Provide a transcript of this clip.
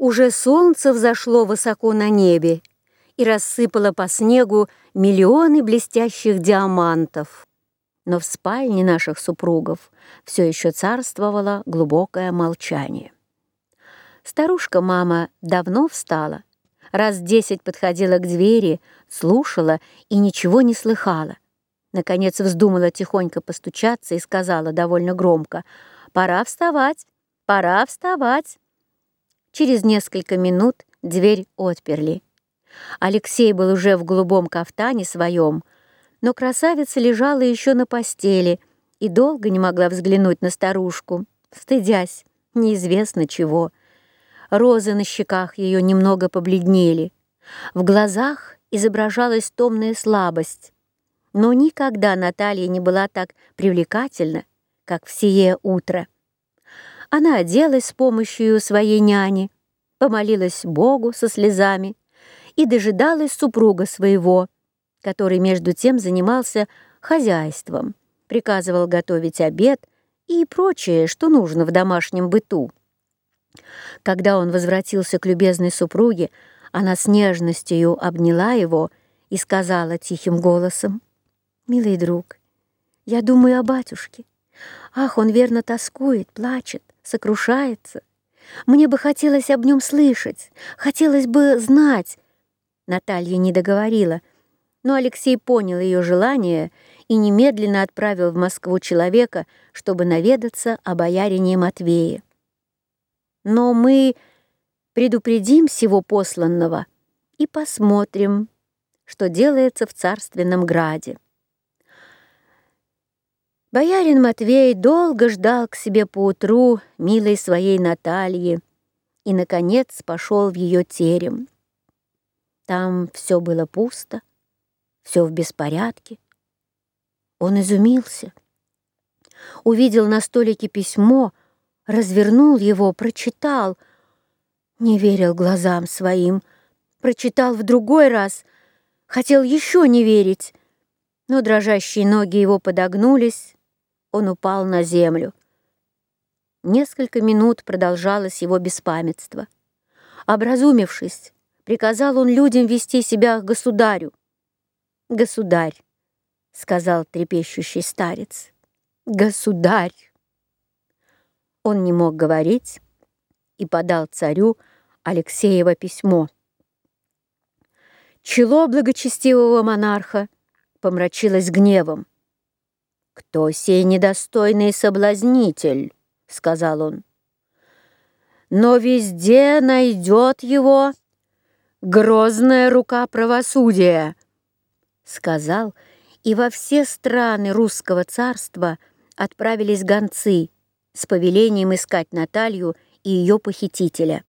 Уже солнце взошло высоко на небе и рассыпало по снегу миллионы блестящих диамантов. Но в спальне наших супругов все еще царствовало глубокое молчание. Старушка-мама давно встала, раз десять подходила к двери, слушала и ничего не слыхала. Наконец вздумала тихонько постучаться и сказала довольно громко, «Пора вставать, пора вставать». Через несколько минут дверь отперли. Алексей был уже в голубом кафтане своем, но красавица лежала еще на постели и долго не могла взглянуть на старушку, стыдясь, неизвестно чего. Розы на щеках ее немного побледнели. В глазах изображалась томная слабость. Но никогда Наталья не была так привлекательна, как в сие утро. Она оделась с помощью своей няни, помолилась Богу со слезами и дожидалась супруга своего, который между тем занимался хозяйством, приказывал готовить обед и прочее, что нужно в домашнем быту. Когда он возвратился к любезной супруге, она с нежностью обняла его и сказала тихим голосом, «Милый друг, я думаю о батюшке. Ах, он верно тоскует, плачет сокрушается. Мне бы хотелось об нем слышать, хотелось бы знать. Наталья не договорила, но Алексей понял ее желание и немедленно отправил в Москву человека, чтобы наведаться о боярине Матвее. Но мы предупредим всего посланного и посмотрим, что делается в царственном граде. Боярин Матвей долго ждал к себе поутру милой своей Натальи и, наконец, пошел в ее терем. Там все было пусто, все в беспорядке. Он изумился. Увидел на столике письмо, развернул его, прочитал. Не верил глазам своим. Прочитал в другой раз. Хотел еще не верить. Но дрожащие ноги его подогнулись, он упал на землю. Несколько минут продолжалось его беспамятство. Образумившись, приказал он людям вести себя к государю. «Государь», — сказал трепещущий старец, — «государь». Он не мог говорить и подал царю Алексеево письмо. Чело благочестивого монарха помрачилось гневом. «Кто сей недостойный соблазнитель?» — сказал он. «Но везде найдет его грозная рука правосудия», — сказал, и во все страны русского царства отправились гонцы с повелением искать Наталью и ее похитителя.